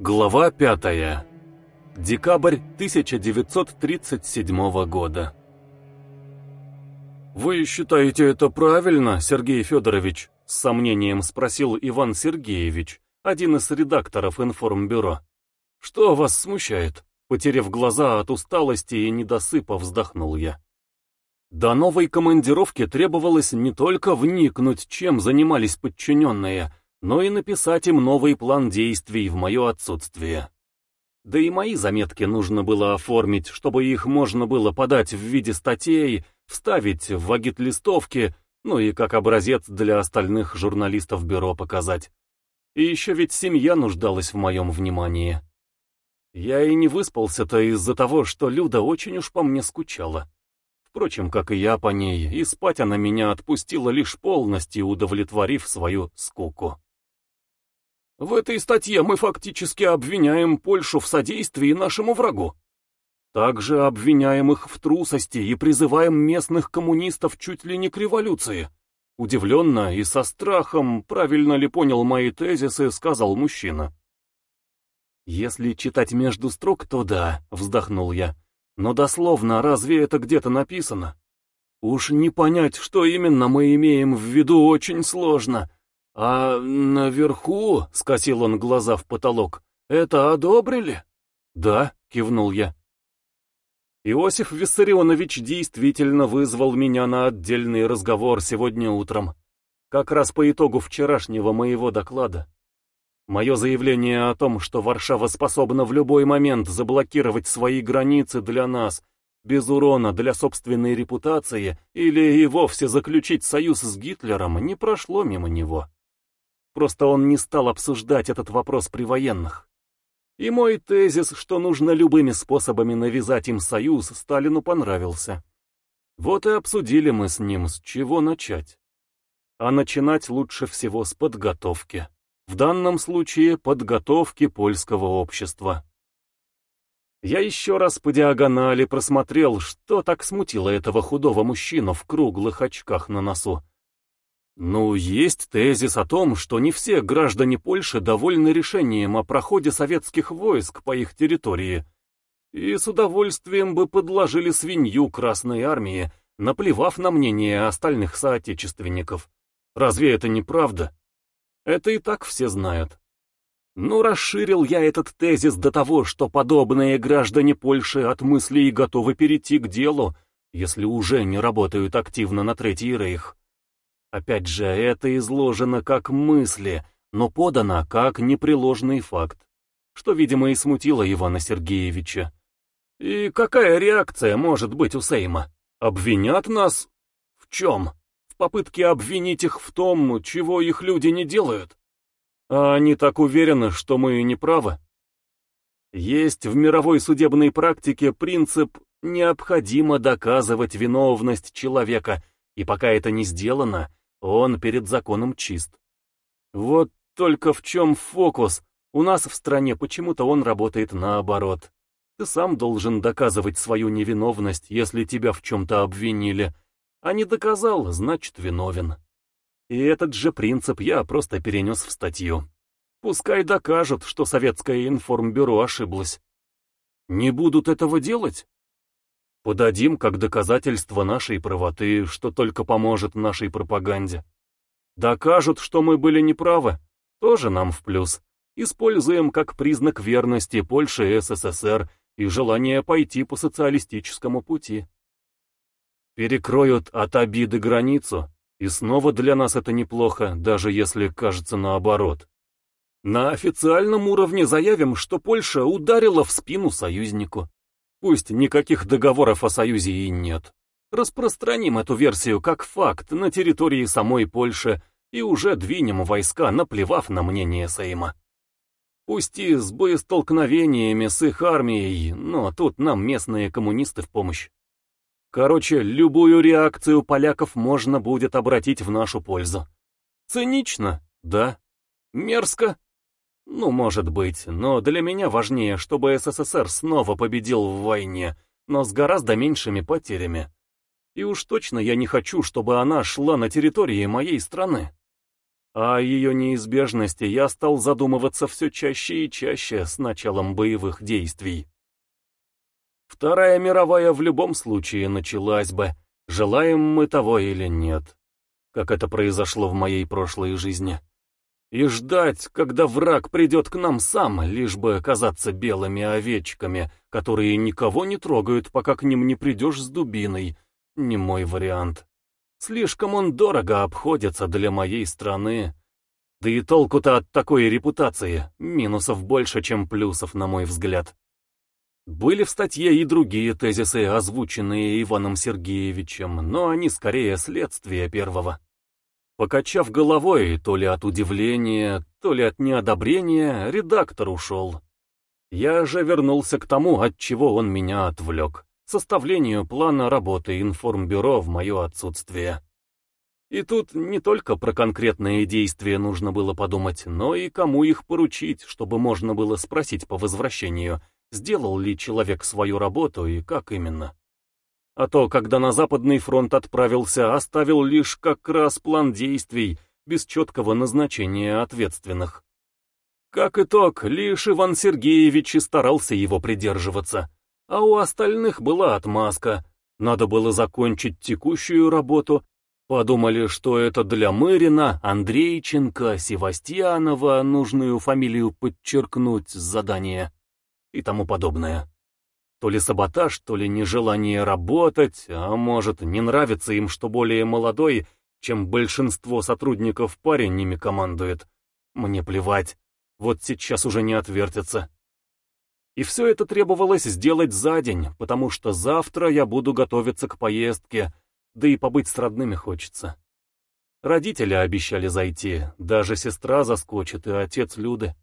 Глава пятая. Декабрь 1937 года. «Вы считаете это правильно, Сергей Федорович?» — с сомнением спросил Иван Сергеевич, один из редакторов информбюро. «Что вас смущает?» Потерев глаза от усталости и недосыпа, вздохнул я. До новой командировки требовалось не только вникнуть, чем занимались подчиненные, но и написать им новый план действий в мое отсутствие. Да и мои заметки нужно было оформить, чтобы их можно было подать в виде статей, вставить в агит-листовки, ну и как образец для остальных журналистов бюро показать. И еще ведь семья нуждалась в моем внимании. Я и не выспался-то из-за того, что Люда очень уж по мне скучала. Впрочем, как и я по ней, и спать она меня отпустила лишь полностью, удовлетворив свою скуку. В этой статье мы фактически обвиняем Польшу в содействии нашему врагу. Также обвиняем их в трусости и призываем местных коммунистов чуть ли не к революции. Удивленно и со страхом, правильно ли понял мои тезисы, сказал мужчина. «Если читать между строк, то да», — вздохнул я. «Но дословно, разве это где-то написано? Уж не понять, что именно мы имеем в виду, очень сложно. А наверху, — скосил он глаза в потолок, — это одобрили?» «Да», — кивнул я. Иосиф Виссарионович действительно вызвал меня на отдельный разговор сегодня утром, как раз по итогу вчерашнего моего доклада. Мое заявление о том, что Варшава способна в любой момент заблокировать свои границы для нас, без урона для собственной репутации, или и вовсе заключить союз с Гитлером, не прошло мимо него. Просто он не стал обсуждать этот вопрос при военных. И мой тезис, что нужно любыми способами навязать им союз, Сталину понравился. Вот и обсудили мы с ним, с чего начать. А начинать лучше всего с подготовки в данном случае подготовки польского общества. Я еще раз по диагонали просмотрел, что так смутило этого худого мужчину в круглых очках на носу. Ну, есть тезис о том, что не все граждане Польши довольны решением о проходе советских войск по их территории, и с удовольствием бы подложили свинью Красной Армии, наплевав на мнение остальных соотечественников. Разве это не правда? Это и так все знают. Ну, расширил я этот тезис до того, что подобные граждане Польши от мыслей готовы перейти к делу, если уже не работают активно на Третий Рейх. Опять же, это изложено как мысли, но подано как непреложный факт, что, видимо, и смутило Ивана Сергеевича. И какая реакция может быть у Сейма? Обвинят нас? В чем? в попытке обвинить их в том, чего их люди не делают. А они так уверены, что мы не правы. Есть в мировой судебной практике принцип «необходимо доказывать виновность человека», и пока это не сделано, он перед законом чист. Вот только в чем фокус? У нас в стране почему-то он работает наоборот. Ты сам должен доказывать свою невиновность, если тебя в чем-то обвинили, а не доказал, значит виновен. И этот же принцип я просто перенес в статью. Пускай докажут, что советское информбюро ошиблось. Не будут этого делать? Подадим как доказательство нашей правоты, что только поможет нашей пропаганде. Докажут, что мы были неправы, тоже нам в плюс. Используем как признак верности Польши и СССР и желания пойти по социалистическому пути. Перекроют от обиды границу, и снова для нас это неплохо, даже если кажется наоборот. На официальном уровне заявим, что Польша ударила в спину союзнику. Пусть никаких договоров о союзе и нет. Распространим эту версию как факт на территории самой Польши и уже двинем войска, наплевав на мнение Сейма. Пусть и с боестолкновениями с их армией, но тут нам местные коммунисты в помощь. Короче, любую реакцию поляков можно будет обратить в нашу пользу. Цинично? Да. Мерзко? Ну, может быть, но для меня важнее, чтобы СССР снова победил в войне, но с гораздо меньшими потерями. И уж точно я не хочу, чтобы она шла на территории моей страны. О ее неизбежности я стал задумываться все чаще и чаще с началом боевых действий. Вторая мировая в любом случае началась бы, желаем мы того или нет, как это произошло в моей прошлой жизни. И ждать, когда враг придет к нам сам, лишь бы оказаться белыми овечками, которые никого не трогают, пока к ним не придешь с дубиной, не мой вариант. Слишком он дорого обходится для моей страны. Да и толку-то от такой репутации, минусов больше, чем плюсов, на мой взгляд. Были в статье и другие тезисы, озвученные Иваном Сергеевичем, но они скорее следствие первого. Покачав головой, то ли от удивления, то ли от неодобрения, редактор ушел. Я же вернулся к тому, от чего он меня отвлек составлению плана работы информбюро в мое отсутствие. И тут не только про конкретные действия нужно было подумать, но и кому их поручить, чтобы можно было спросить по возвращению, сделал ли человек свою работу и как именно. А то, когда на Западный фронт отправился, оставил лишь как раз план действий, без четкого назначения ответственных. Как итог, лишь Иван Сергеевич и старался его придерживаться, а у остальных была отмазка. Надо было закончить текущую работу. Подумали, что это для Мырина, Андрейченко, Севастьянова, нужную фамилию подчеркнуть задание и тому подобное. То ли саботаж, то ли нежелание работать, а может, не нравится им, что более молодой, чем большинство сотрудников парень ними командует. Мне плевать, вот сейчас уже не отвертится. И все это требовалось сделать за день, потому что завтра я буду готовиться к поездке, да и побыть с родными хочется. Родители обещали зайти, даже сестра заскочит и отец Люды.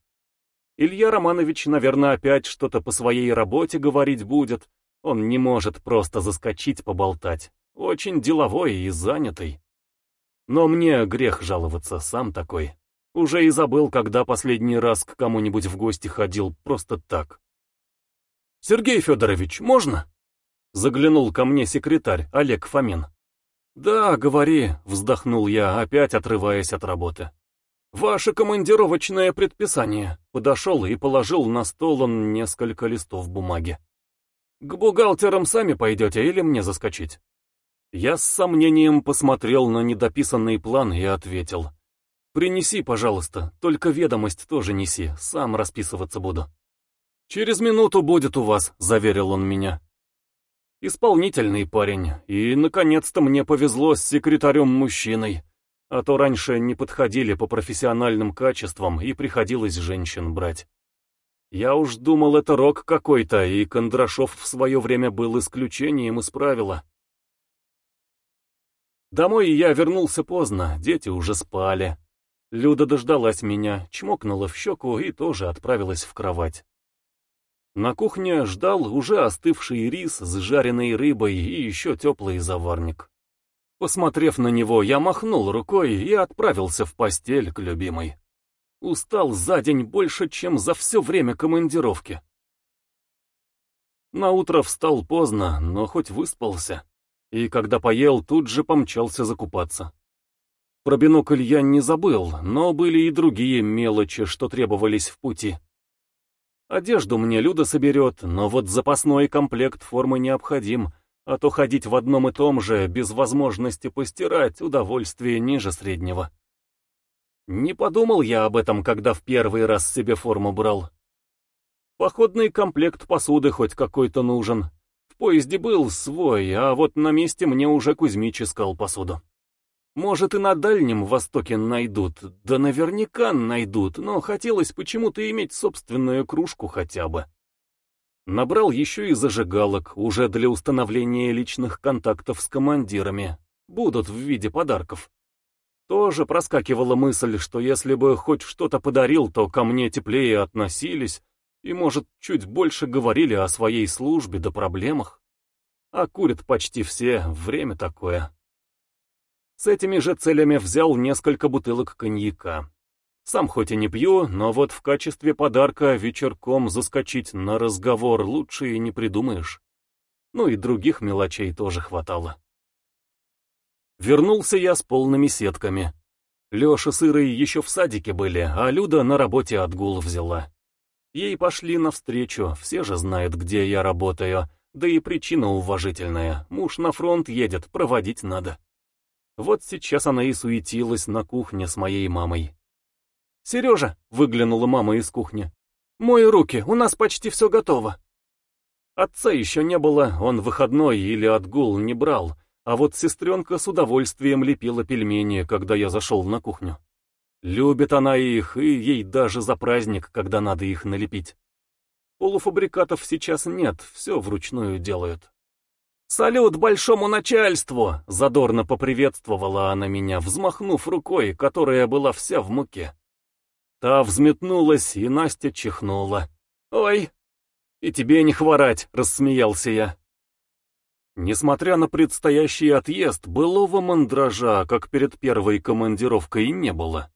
Илья Романович, наверное, опять что-то по своей работе говорить будет. Он не может просто заскочить поболтать. Очень деловой и занятый. Но мне грех жаловаться, сам такой. Уже и забыл, когда последний раз к кому-нибудь в гости ходил просто так. «Сергей Федорович, можно?» Заглянул ко мне секретарь Олег Фомин. «Да, говори», — вздохнул я, опять отрываясь от работы. «Ваше командировочное предписание», — подошел и положил на стол он несколько листов бумаги. «К бухгалтерам сами пойдете или мне заскочить?» Я с сомнением посмотрел на недописанный план и ответил. «Принеси, пожалуйста, только ведомость тоже неси, сам расписываться буду». «Через минуту будет у вас», — заверил он меня. Исполнительный парень, и, наконец-то, мне повезло с секретарем-мужчиной, а то раньше не подходили по профессиональным качествам и приходилось женщин брать. Я уж думал, это рок какой-то, и Кондрашов в свое время был исключением из правила. Домой я вернулся поздно, дети уже спали. Люда дождалась меня, чмокнула в щеку и тоже отправилась в кровать. На кухне ждал уже остывший рис с жареной рыбой и еще теплый заварник. Посмотрев на него, я махнул рукой и отправился в постель к любимой. Устал за день больше, чем за все время командировки. Наутро встал поздно, но хоть выспался. И когда поел, тут же помчался закупаться. Про бинокль я не забыл, но были и другие мелочи, что требовались в пути. Одежду мне Люда соберет, но вот запасной комплект формы необходим, а то ходить в одном и том же, без возможности постирать, удовольствие ниже среднего. Не подумал я об этом, когда в первый раз себе форму брал. Походный комплект посуды хоть какой-то нужен. В поезде был свой, а вот на месте мне уже Кузьмич искал посуду. Может, и на Дальнем Востоке найдут, да наверняка найдут, но хотелось почему-то иметь собственную кружку хотя бы. Набрал еще и зажигалок, уже для установления личных контактов с командирами. Будут в виде подарков. Тоже проскакивала мысль, что если бы хоть что-то подарил, то ко мне теплее относились и, может, чуть больше говорили о своей службе да проблемах. А курят почти все, время такое. С этими же целями взял несколько бутылок коньяка. Сам хоть и не пью, но вот в качестве подарка вечерком заскочить на разговор лучше и не придумаешь. Ну и других мелочей тоже хватало. Вернулся я с полными сетками. Леша с Ирой еще в садике были, а Люда на работе отгул взяла. Ей пошли навстречу, все же знают, где я работаю, да и причина уважительная, муж на фронт едет, проводить надо. Вот сейчас она и суетилась на кухне с моей мамой. «Сережа!» — выглянула мама из кухни. «Мой руки, у нас почти все готово». Отца еще не было, он выходной или отгул не брал, а вот сестренка с удовольствием лепила пельмени, когда я зашел на кухню. Любит она их, и ей даже за праздник, когда надо их налепить. Полуфабрикатов сейчас нет, все вручную делают. «Салют большому начальству!» — задорно поприветствовала она меня, взмахнув рукой, которая была вся в муке. Та взметнулась, и Настя чихнула. «Ой, и тебе не хворать!» — рассмеялся я. Несмотря на предстоящий отъезд, былого мандража, как перед первой командировкой, не было.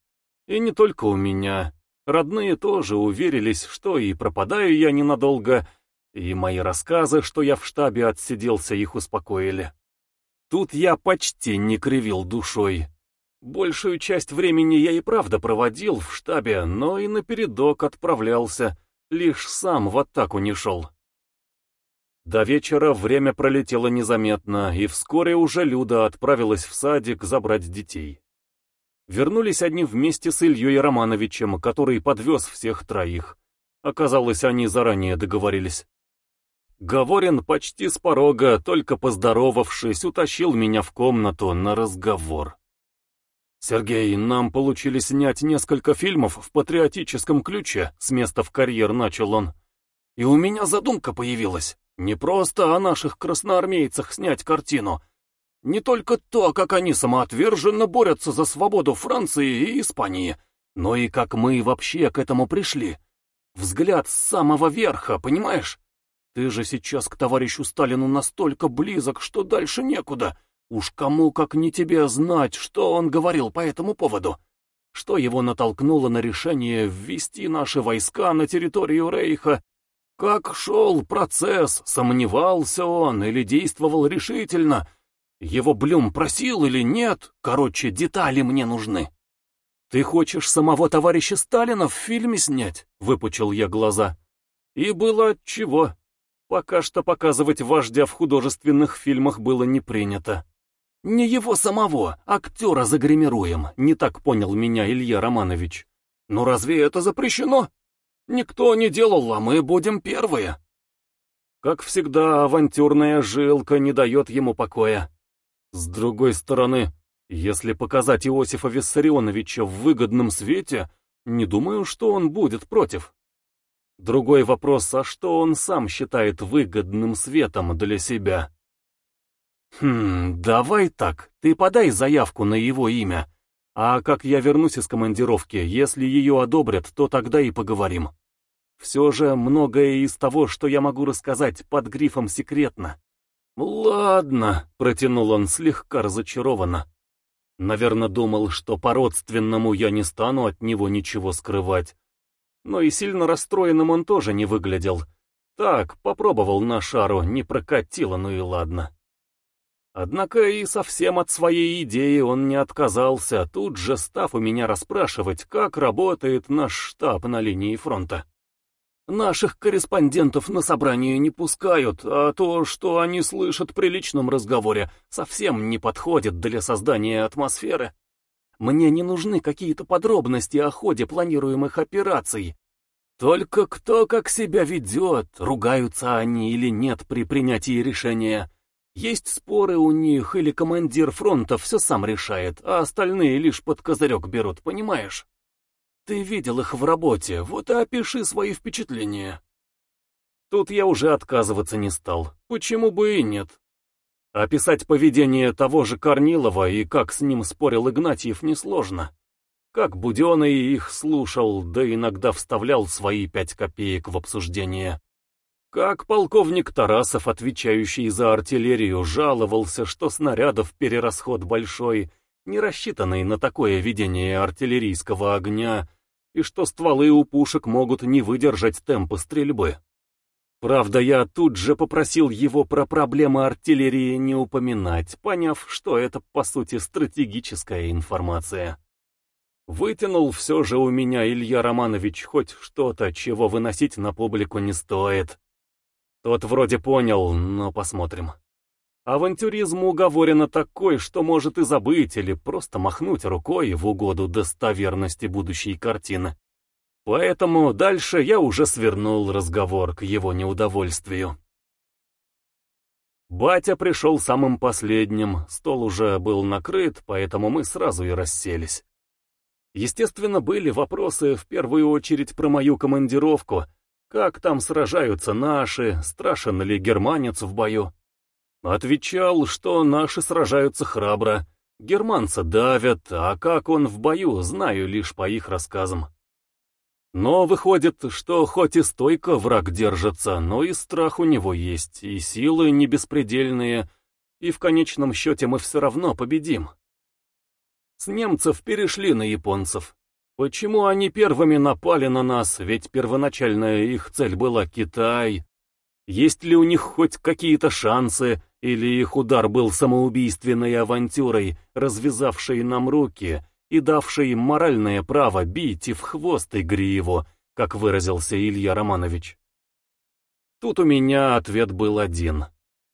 И не только у меня. Родные тоже уверились, что и пропадаю я ненадолго, и мои рассказы, что я в штабе отсиделся, их успокоили. Тут я почти не кривил душой. Большую часть времени я и правда проводил в штабе, но и напередок отправлялся, лишь сам в атаку не шел. До вечера время пролетело незаметно, и вскоре уже Люда отправилась в садик забрать детей. Вернулись они вместе с Ильей Романовичем, который подвез всех троих. Оказалось, они заранее договорились. Говорин почти с порога, только поздоровавшись, утащил меня в комнату на разговор. «Сергей, нам получили снять несколько фильмов в патриотическом ключе», с места в карьер начал он. «И у меня задумка появилась. Не просто о наших красноармейцах снять картину. Не только то, как они самоотверженно борются за свободу Франции и Испании, но и как мы вообще к этому пришли. Взгляд с самого верха, понимаешь? Ты же сейчас к товарищу Сталину настолько близок, что дальше некуда. Уж кому, как не тебе, знать, что он говорил по этому поводу. Что его натолкнуло на решение ввести наши войска на территорию Рейха как шел процесс, сомневался он или действовал решительно? Его Блюм просил или нет? Короче, детали мне нужны. «Ты хочешь самого товарища Сталина в фильме снять?» — выпучил я глаза. И было отчего. Пока что показывать вождя в художественных фильмах было не принято. «Не его самого, актера загримируем», — не так понял меня Илья Романович. «Ну разве это запрещено?» Никто не делал, а мы будем первые. Как всегда, авантюрная жилка не дает ему покоя. С другой стороны, если показать Иосифа Виссарионовича в выгодном свете, не думаю, что он будет против. Другой вопрос, а что он сам считает выгодным светом для себя? Хм, давай так, ты подай заявку на его имя, а как я вернусь из командировки, если ее одобрят, то тогда и поговорим. Все же многое из того, что я могу рассказать под грифом «секретно». «Ладно», — протянул он слегка разочарованно. Наверное, думал, что по-родственному я не стану от него ничего скрывать. Но и сильно расстроенным он тоже не выглядел. Так, попробовал на шару, не прокатило, ну и ладно. Однако и совсем от своей идеи он не отказался, тут же став у меня расспрашивать, как работает наш штаб на линии фронта. Наших корреспондентов на собрание не пускают, а то, что они слышат при личном разговоре, совсем не подходит для создания атмосферы. Мне не нужны какие-то подробности о ходе планируемых операций. Только кто как себя ведет, ругаются они или нет при принятии решения. Есть споры у них, или командир фронта все сам решает, а остальные лишь под козырек берут, понимаешь? Ты видел их в работе, вот и опиши свои впечатления. Тут я уже отказываться не стал, почему бы и нет. Описать поведение того же Корнилова и как с ним спорил Игнатьев несложно. Как Буденный их слушал, да иногда вставлял свои пять копеек в обсуждение. Как полковник Тарасов, отвечающий за артиллерию, жаловался, что снарядов перерасход большой, не рассчитанный на такое ведение артиллерийского огня, и что стволы у пушек могут не выдержать темпа стрельбы. Правда, я тут же попросил его про проблемы артиллерии не упоминать, поняв, что это, по сути, стратегическая информация. Вытянул все же у меня Илья Романович хоть что-то, чего выносить на публику не стоит. Тот вроде понял, но посмотрим. Авантюризм уговорено такой, что может и забыть или просто махнуть рукой в угоду достоверности будущей картины. Поэтому дальше я уже свернул разговор к его неудовольствию. Батя пришел самым последним, стол уже был накрыт, поэтому мы сразу и расселись. Естественно, были вопросы в первую очередь про мою командировку. Как там сражаются наши, страшен ли германец в бою? Отвечал, что наши сражаются храбро. Германца давят, а как он в бою, знаю лишь по их рассказам. Но выходит, что хоть и стойко враг держится, но и страх у него есть, и силы не беспредельные, и в конечном счете мы все равно победим. С немцев перешли на японцев. Почему они первыми напали на нас, ведь первоначальная их цель была Китай? Есть ли у них хоть какие-то шансы, или их удар был самоубийственной авантюрой, развязавшей нам руки и давшей им моральное право бить и в хвост и гриву, как выразился Илья Романович? Тут у меня ответ был один.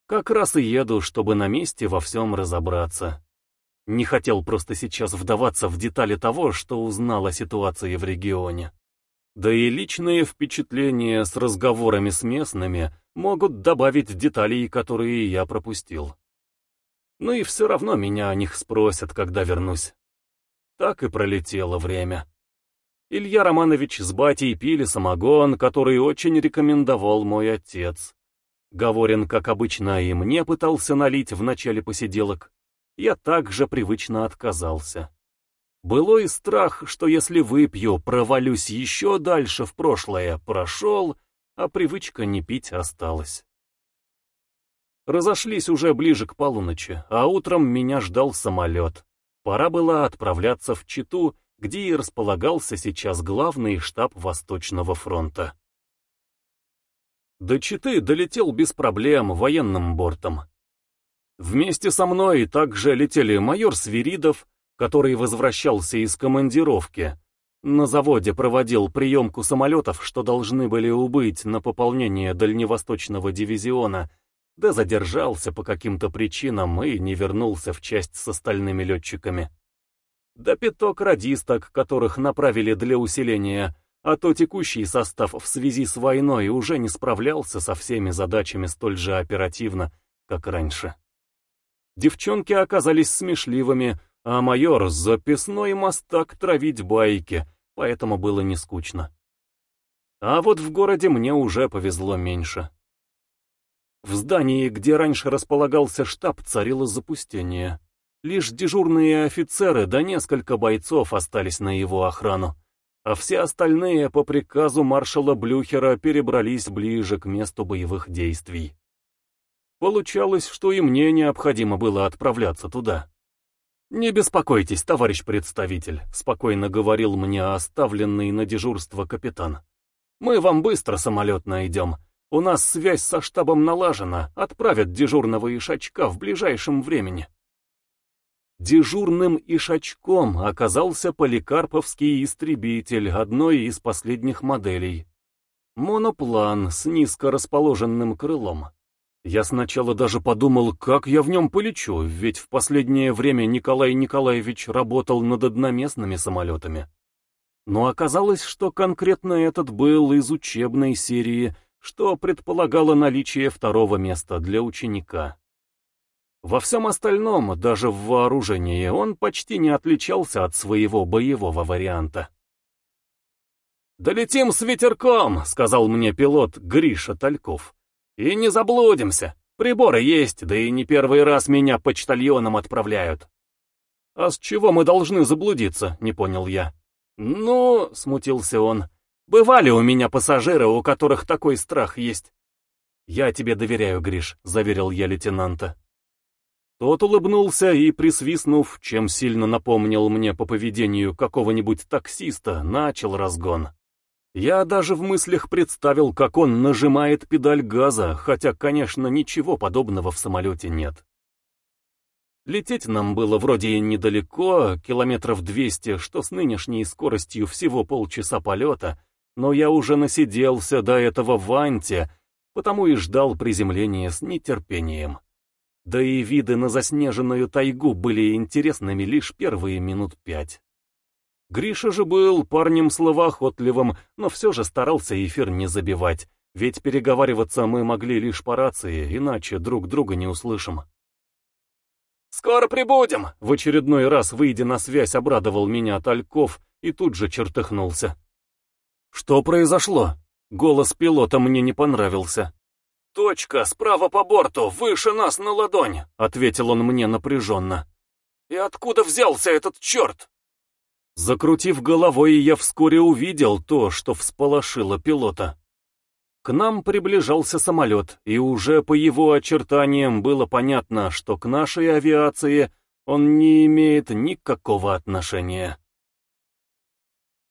Как раз и еду, чтобы на месте во всем разобраться. Не хотел просто сейчас вдаваться в детали того, что узнал о ситуации в регионе. Да и личные впечатления с разговорами с местными могут добавить деталей, которые я пропустил. Ну и все равно меня о них спросят, когда вернусь. Так и пролетело время. Илья Романович с батей пили самогон, который очень рекомендовал мой отец. Говорин, как обычно, и мне пытался налить в начале посиделок я также привычно отказался. Былой страх, что если выпью, провалюсь еще дальше в прошлое, прошел, а привычка не пить осталась. Разошлись уже ближе к полуночи, а утром меня ждал самолет. Пора было отправляться в Читу, где и располагался сейчас главный штаб Восточного фронта. До Читы долетел без проблем военным бортом. Вместе со мной также летели майор Свиридов, который возвращался из командировки. На заводе проводил приемку самолетов, что должны были убыть на пополнение дальневосточного дивизиона, да задержался по каким-то причинам и не вернулся в часть с остальными летчиками. Да пяток радисток, которых направили для усиления, а то текущий состав в связи с войной уже не справлялся со всеми задачами столь же оперативно, как раньше. Девчонки оказались смешливыми, а майор записной мастак травить байки, поэтому было не скучно. А вот в городе мне уже повезло меньше. В здании, где раньше располагался штаб, царило запустение. Лишь дежурные офицеры да несколько бойцов остались на его охрану, а все остальные по приказу маршала Блюхера перебрались ближе к месту боевых действий. Получалось, что и мне необходимо было отправляться туда. «Не беспокойтесь, товарищ представитель», — спокойно говорил мне оставленный на дежурство капитан. «Мы вам быстро самолет найдем. У нас связь со штабом налажена, отправят дежурного ишачка в ближайшем времени». Дежурным ишачком оказался поликарповский истребитель одной из последних моделей. Моноплан с низко расположенным крылом. Я сначала даже подумал, как я в нем полечу, ведь в последнее время Николай Николаевич работал над одноместными самолетами. Но оказалось, что конкретно этот был из учебной серии, что предполагало наличие второго места для ученика. Во всем остальном, даже в вооружении, он почти не отличался от своего боевого варианта. «Долетим с ветерком», — сказал мне пилот Гриша Тальков. И не заблудимся. Приборы есть, да и не первый раз меня почтальоном отправляют. А с чего мы должны заблудиться, не понял я. Ну, смутился он, бывали у меня пассажиры, у которых такой страх есть. Я тебе доверяю, Гриш, заверил я лейтенанта. Тот улыбнулся и, присвистнув, чем сильно напомнил мне по поведению какого-нибудь таксиста, начал разгон. Я даже в мыслях представил, как он нажимает педаль газа, хотя, конечно, ничего подобного в самолете нет. Лететь нам было вроде недалеко, километров 200, что с нынешней скоростью всего полчаса полета, но я уже насиделся до этого в Анте, потому и ждал приземления с нетерпением. Да и виды на заснеженную тайгу были интересными лишь первые минут пять. Гриша же был парнем словоохотливым, но все же старался эфир не забивать, ведь переговариваться мы могли лишь по рации, иначе друг друга не услышим. «Скоро прибудем!» — в очередной раз, выйдя на связь, обрадовал меня Тальков и тут же чертыхнулся. «Что произошло?» Голос пилота мне не понравился. «Точка, справа по борту, выше нас на ладонь», — ответил он мне напряженно. «И откуда взялся этот черт?» Закрутив головой, я вскоре увидел то, что всполошило пилота. К нам приближался самолет, и уже по его очертаниям было понятно, что к нашей авиации он не имеет никакого отношения.